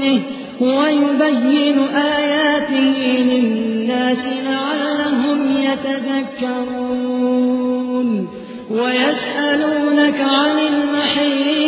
بإذنه ويبين آياته للناس لعلهم يتذكرون ويسألونك عن المحيض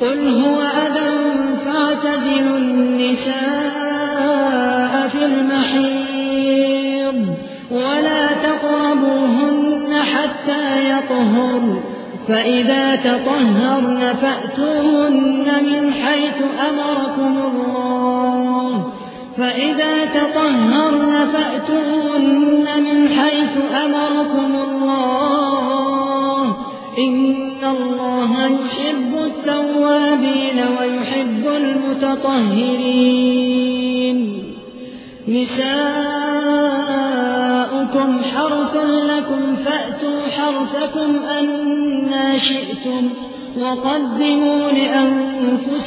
قل هو أذى فاعتزلوا النساء في المحيض ولا تقربوهن حتى يطهرن فإذا تطهرن فأتوهن من أمركم الله. فإذا تطهرن فأتوهن من حيث أمركم الله. إن الله يحب التوابين ويحب المتطهرين. نساؤكم حرث لكم فأتوا حرثكم أنا شئتم وقدموا لأنفسكم